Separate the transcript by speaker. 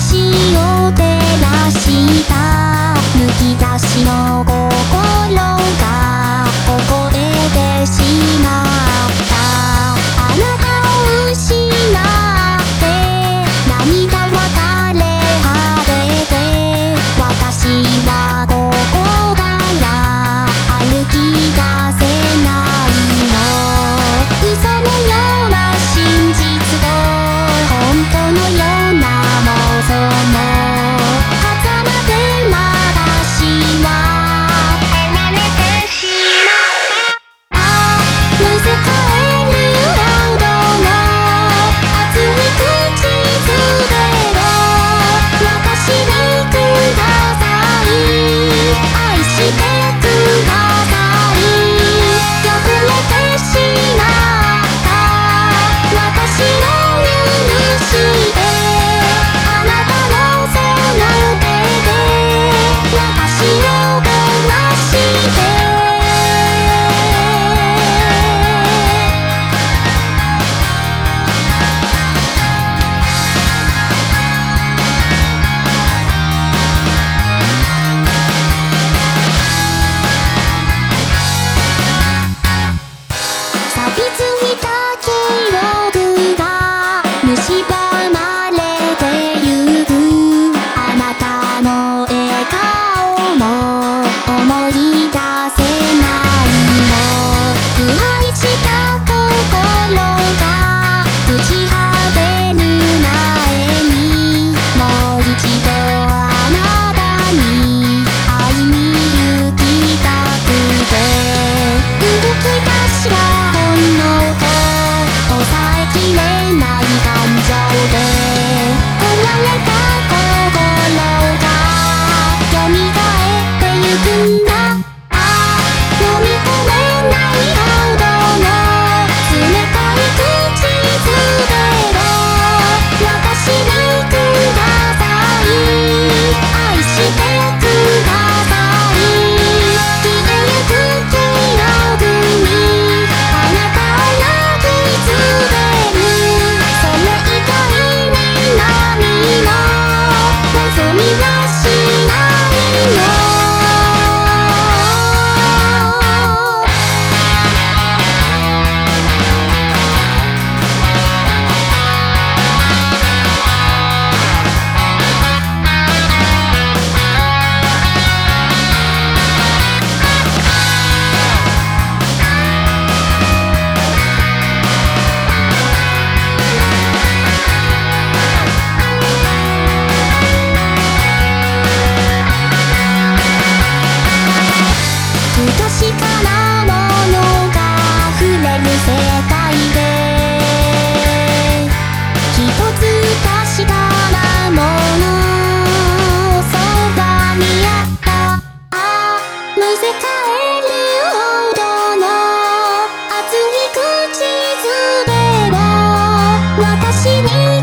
Speaker 1: 私を照らした。むき出しの see you.